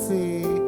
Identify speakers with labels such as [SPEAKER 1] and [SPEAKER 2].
[SPEAKER 1] see.